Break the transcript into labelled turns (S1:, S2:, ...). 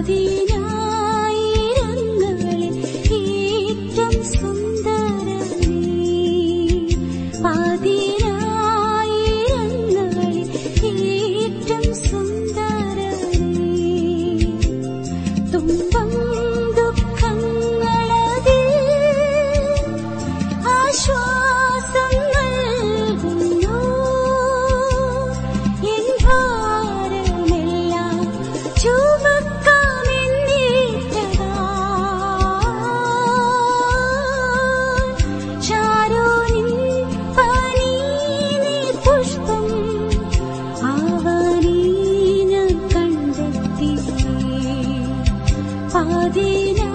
S1: 到底大地亮